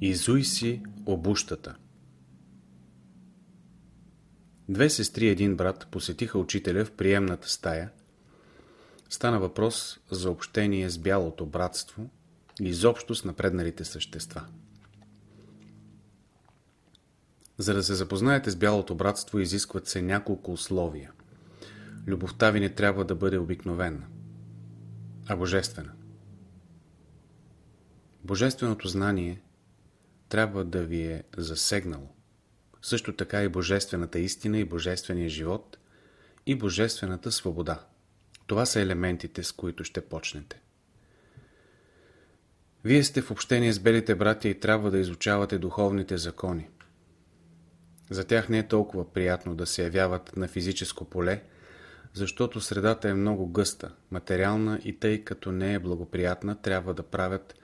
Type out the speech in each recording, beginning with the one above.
Изуй си обущата. Две сестри и един брат посетиха учителя в приемната стая. Стана въпрос за общение с бялото братство и изобщо с напредналите същества. За да се запознаете с бялото братство, изискват се няколко условия. Любовта ви не трябва да бъде обикновена, а божествена. Божественото знание трябва да ви е засегнало. Също така и божествената истина, и божествения живот, и божествената свобода. Това са елементите, с които ще почнете. Вие сте в общение с белите братя и трябва да изучавате духовните закони. За тях не е толкова приятно да се явяват на физическо поле, защото средата е много гъста, материална и тъй като не е благоприятна, трябва да правят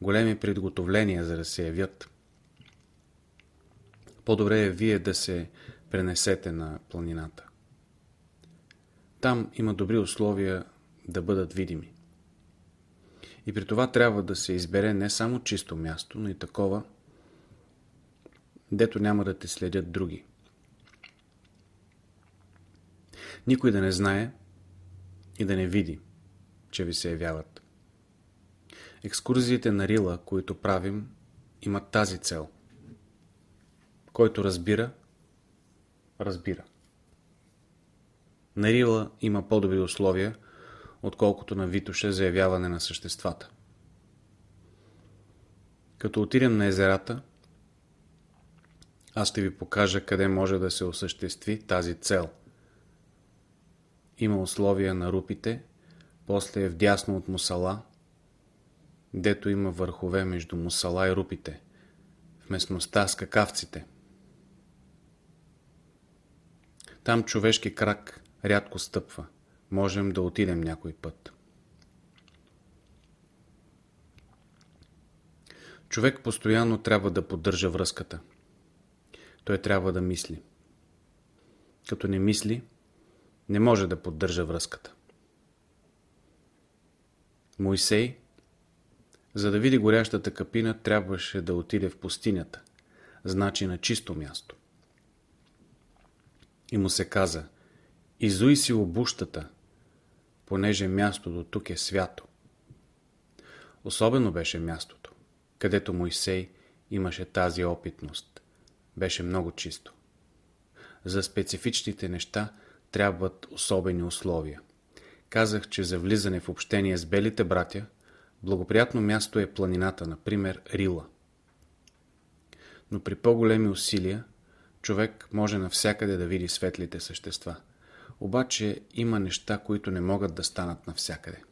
големи предготовления, за да се явят. По-добре е вие да се пренесете на планината. Там има добри условия да бъдат видими. И при това трябва да се избере не само чисто място, но и такова, дето няма да те следят други. Никой да не знае и да не види, че ви се явяват. Екскурзиите на Рила, които правим, имат тази цел. Който разбира, разбира. На Рила има по-добри условия, отколкото на Витоша за явяване на съществата. Като отидем на езерата, аз ще ви покажа къде може да се осъществи тази цел. Има условия на рупите, после е вдясно от мусала, дето има върхове между мусала и рупите, в местността с какавците. Там човешки крак рядко стъпва. Можем да отидем някой път. Човек постоянно трябва да поддържа връзката той трябва да мисли. Като не мисли, не може да поддържа връзката. Моисей, за да види горящата капина, трябваше да отиде в пустинята, значи на чисто място. И му се каза, изуй си обущата, понеже мястото тук е свято. Особено беше мястото, където Моисей имаше тази опитност беше много чисто. За специфичните неща трябват особени условия. Казах, че за влизане в общение с белите братя, благоприятно място е планината, например Рила. Но при по-големи усилия, човек може навсякъде да види светлите същества. Обаче има неща, които не могат да станат навсякъде.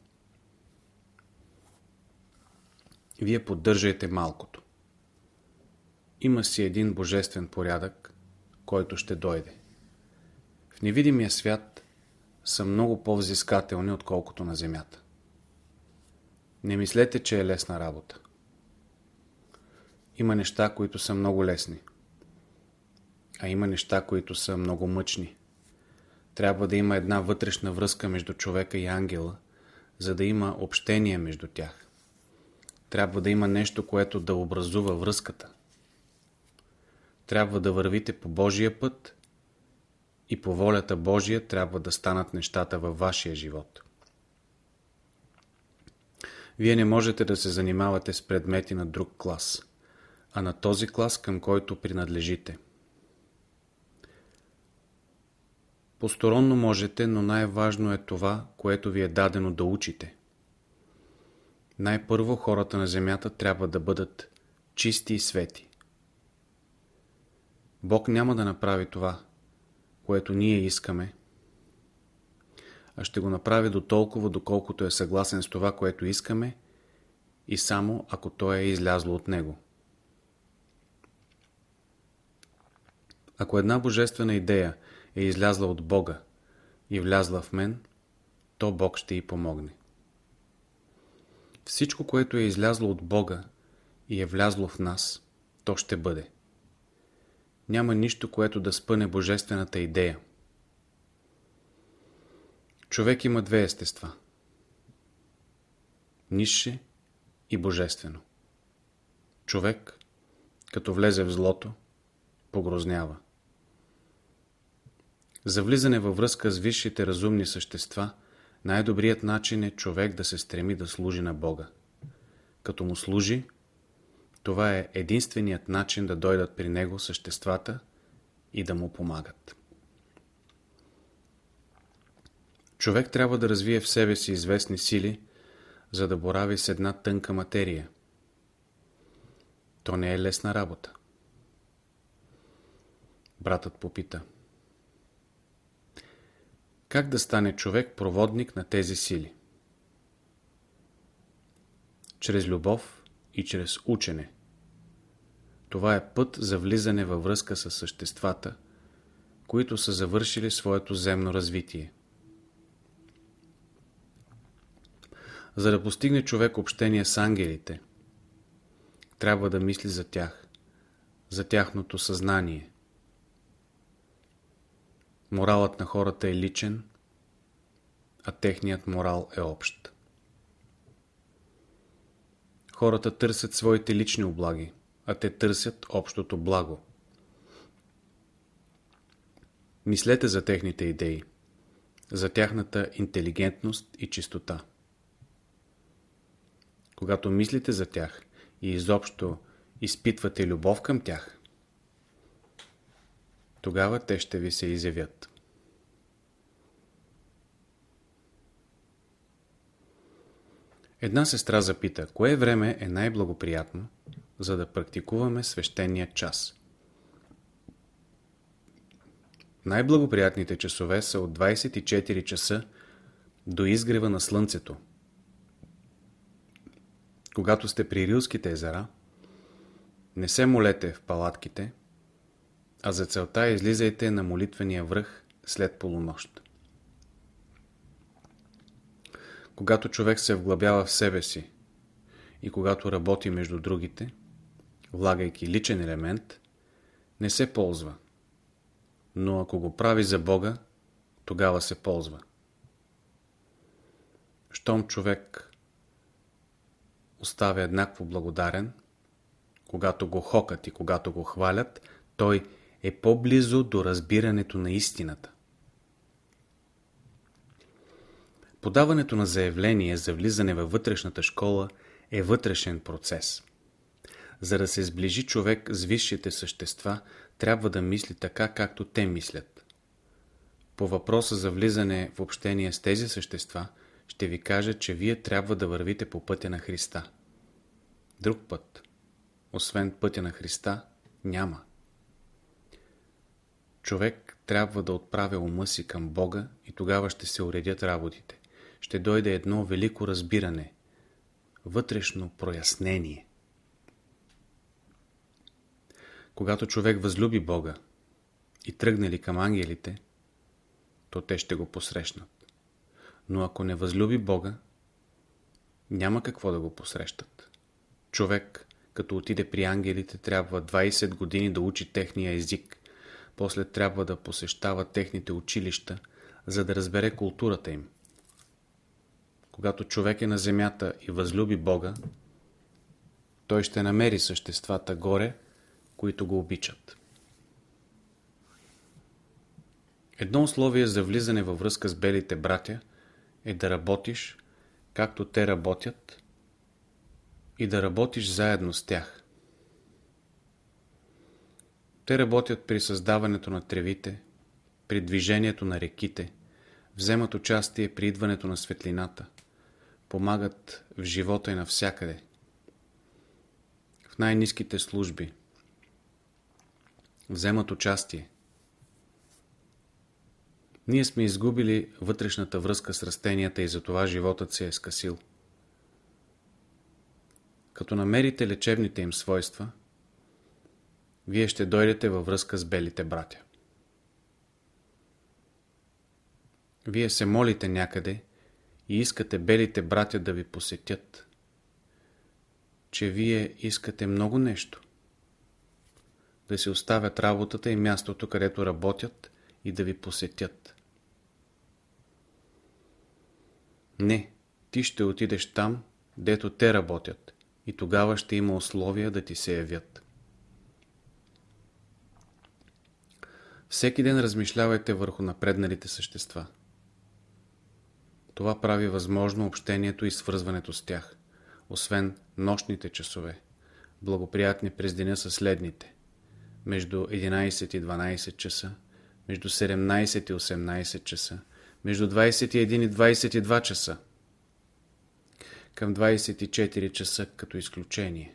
Вие поддържайте малкото. Има си един божествен порядък, който ще дойде. В невидимия свят са много по-взискателни, отколкото на земята. Не мислете, че е лесна работа. Има неща, които са много лесни. А има неща, които са много мъчни. Трябва да има една вътрешна връзка между човека и ангела, за да има общение между тях. Трябва да има нещо, което да образува връзката трябва да вървите по Божия път и по волята Божия трябва да станат нещата във вашия живот. Вие не можете да се занимавате с предмети на друг клас, а на този клас, към който принадлежите. Посторонно можете, но най-важно е това, което ви е дадено да учите. Най-първо хората на земята трябва да бъдат чисти и свети. Бог няма да направи това, което ние искаме, а ще го направи до толкова, доколкото е съгласен с това, което искаме и само ако то е излязло от Него. Ако една божествена идея е излязла от Бога и влязла в мен, то Бог ще й помогне. Всичко, което е излязло от Бога и е влязло в нас, то ще бъде няма нищо, което да спъне божествената идея. Човек има две естества. Нише и божествено. Човек Като влезе в злото, погрознява. За влизане във връзка с висшите разумни същества, най-добрият начин е човек да се стреми да служи на Бога. Като му служи, това е единственият начин да дойдат при него съществата и да му помагат. Човек трябва да развие в себе си известни сили, за да борави с една тънка материя. То не е лесна работа. Братът попита. Как да стане човек проводник на тези сили? Чрез любов и чрез учене. Това е път за влизане във връзка с съществата, които са завършили своето земно развитие. За да постигне човек общение с ангелите, трябва да мисли за тях, за тяхното съзнание. Моралът на хората е личен, а техният морал е общ. Хората търсят своите лични облаги, а те търсят общото благо. Мислете за техните идеи, за тяхната интелигентност и чистота. Когато мислите за тях и изобщо изпитвате любов към тях, тогава те ще ви се изявят. Една сестра запита, кое време е най-благоприятно, за да практикуваме свещения час. Най-благоприятните часове са от 24 часа до изгрева на слънцето. Когато сте при Рилските езера, не се молете в палатките, а за целта излизайте на молитвения връх след полунощ. Когато човек се вглъбява в себе си и когато работи между другите, влагайки личен елемент, не се ползва. Но ако го прави за Бога, тогава се ползва. Щом човек оставя еднакво благодарен, когато го хокат и когато го хвалят, той е по-близо до разбирането на истината. Подаването на заявление за влизане във вътрешната школа е вътрешен процес. За да се сближи човек с висшите същества, трябва да мисли така, както те мислят. По въпроса за влизане в общение с тези същества, ще ви кажа, че вие трябва да вървите по пътя на Христа. Друг път, освен пътя на Христа, няма. Човек трябва да отправя ума си към Бога и тогава ще се уредят работите ще дойде едно велико разбиране, вътрешно прояснение. Когато човек възлюби Бога и тръгне ли към ангелите, то те ще го посрещнат. Но ако не възлюби Бога, няма какво да го посрещат. Човек, като отиде при ангелите, трябва 20 години да учи техния език, после трябва да посещава техните училища, за да разбере културата им. Когато човек е на земята и възлюби Бога, той ще намери съществата горе, които го обичат. Едно условие за влизане във връзка с белите братя е да работиш, както те работят, и да работиш заедно с тях. Те работят при създаването на тревите, при движението на реките, вземат участие при идването на светлината – помагат в живота и навсякъде. В най-низките служби. Вземат участие. Ние сме изгубили вътрешната връзка с растенията и затова животът се е скъсил. Като намерите лечебните им свойства, вие ще дойдете във връзка с белите братя. Вие се молите някъде и искате белите братя да ви посетят, че вие искате много нещо. Да си оставят работата и мястото, където работят и да ви посетят. Не, ти ще отидеш там, дето те работят и тогава ще има условия да ти се явят. Всеки ден размишлявайте върху напредналите същества. Това прави възможно общението и свързването с тях, освен нощните часове. Благоприятни през деня са следните. Между 11 и 12 часа, между 17 и 18 часа, между 21 и 22 часа, към 24 часа като изключение.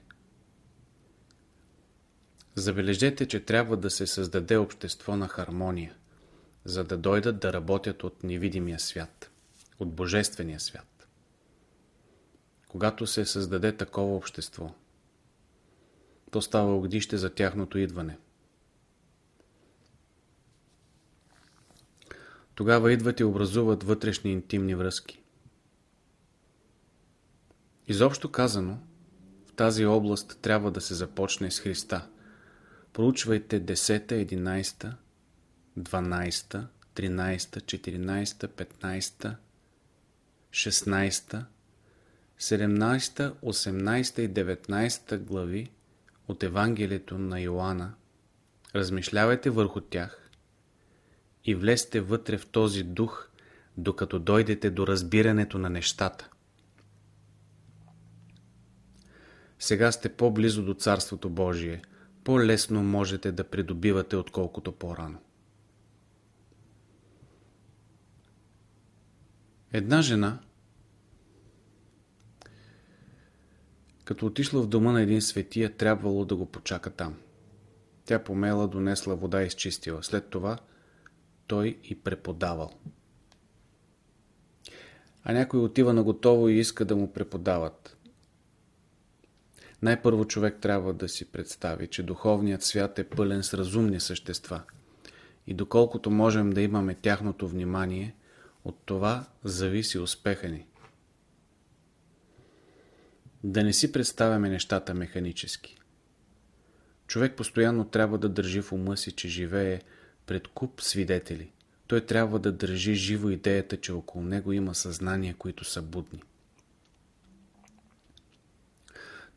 Забележете, че трябва да се създаде общество на хармония, за да дойдат да работят от невидимия свят, от божествения свят. Когато се създаде такова общество, то става огнище за тяхното идване. Тогава идват и образуват вътрешни интимни връзки. Изобщо казано, в тази област трябва да се започне с Христа. Проучвайте 10, 11, 12, 13, 14, 15, 16, 17, 18 и 19 глави от Евангелието на Йоанна. Размишлявайте върху тях и влезте вътре в този дух, докато дойдете до разбирането на нещата. Сега сте по-близо до Царството Божие, по-лесно можете да придобивате, отколкото по-рано. Една жена, като отишла в дома на един светия, трябвало да го почака там. Тя помела, донесла вода и изчистила. След това той и преподавал. А някой отива на готово и иска да му преподават. Най-първо човек трябва да си представи, че духовният свят е пълен с разумни същества. И доколкото можем да имаме тяхното внимание, от това зависи успеха ни. Да не си представяме нещата механически. Човек постоянно трябва да държи в ума си, че живее пред куп свидетели. Той трябва да държи живо идеята, че около него има съзнания, които са будни.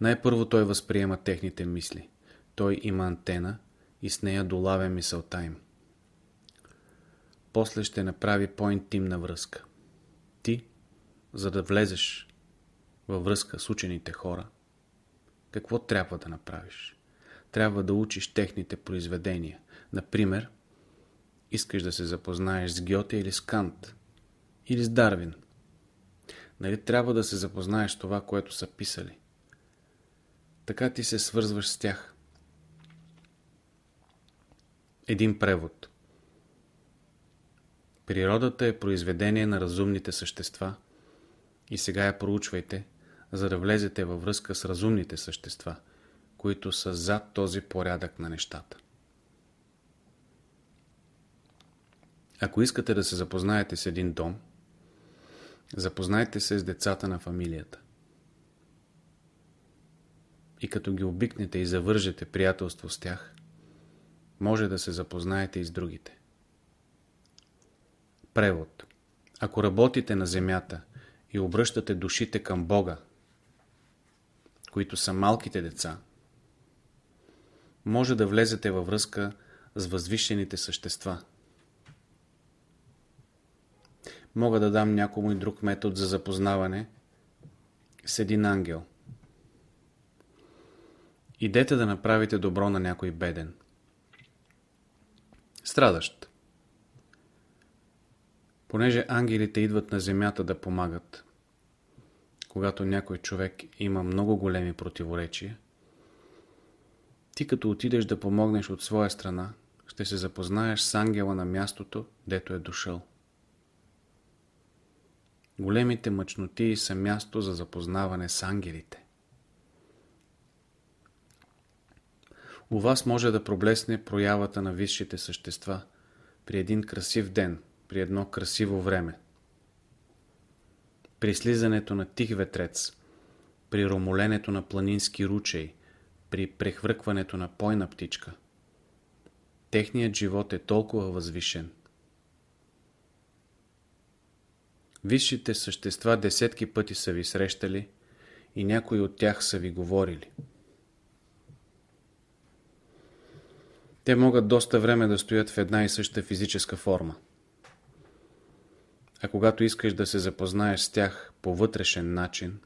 Най-първо той възприема техните мисли. Той има антена и с нея долавя мисълта им. После ще направи по-интимна връзка. Ти, за да влезеш във връзка с учените хора, какво трябва да направиш? Трябва да учиш техните произведения. Например, искаш да се запознаеш с Гьоте или с Кант, или с Дарвин. Нали трябва да се запознаеш с това, което са писали? Така ти се свързваш с тях. Един превод Природата е произведение на разумните същества и сега я проучвайте, за да влезете във връзка с разумните същества, които са зад този порядък на нещата. Ако искате да се запознаете с един дом, запознайте се с децата на фамилията и като ги обикнете и завържете приятелство с тях, може да се запознаете и с другите. Превод Ако работите на земята и обръщате душите към Бога, които са малките деца, може да влезете във връзка с възвишените същества. Мога да дам някому и друг метод за запознаване с един ангел – Идете да направите добро на някой беден. Страдащ. Понеже ангелите идват на земята да помагат, когато някой човек има много големи противоречия, ти като отидеш да помогнеш от своя страна, ще се запознаеш с ангела на мястото, дето е дошъл. Големите мъчноти са място за запознаване с ангелите. У вас може да проблесне проявата на висшите същества при един красив ден, при едно красиво време. При слизането на тих ветрец, при ромоленето на планински ручей, при прехвъркването на пойна птичка. Техният живот е толкова възвишен. Висшите същества десетки пъти са ви срещали и някои от тях са ви говорили. Те могат доста време да стоят в една и съща физическа форма. А когато искаш да се запознаеш с тях по вътрешен начин,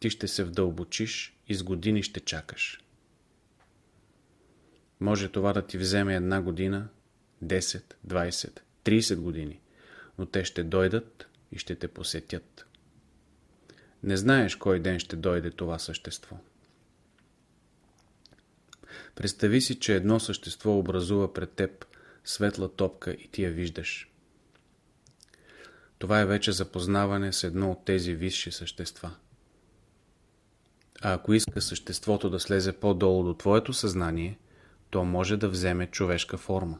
ти ще се вдълбочиш и с години ще чакаш. Може това да ти вземе една година, 10, 20, 30 години, но те ще дойдат и ще те посетят. Не знаеш кой ден ще дойде това същество. Представи си, че едно същество образува пред теб светла топка и ти я виждаш. Това е вече запознаване с едно от тези висши същества. А ако иска съществото да слезе по-долу до твоето съзнание, то може да вземе човешка форма.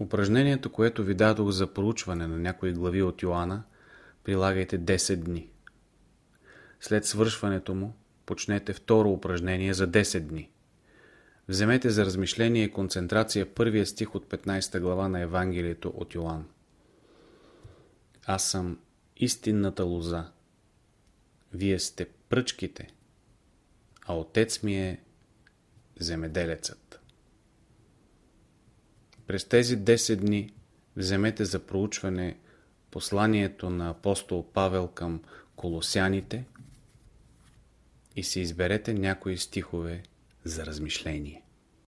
Упражнението, което ви дадох за проучване на някои глави от Йоанна, прилагайте 10 дни. След свършването му, почнете второ упражнение за 10 дни. Вземете за размишление и концентрация първия стих от 15 глава на Евангелието от Йоанн. Аз съм истинната лоза. Вие сте пръчките, а отец ми е земеделецът. През тези 10 дни вземете за проучване посланието на апостол Павел към колосяните и си изберете някои стихове за размишление.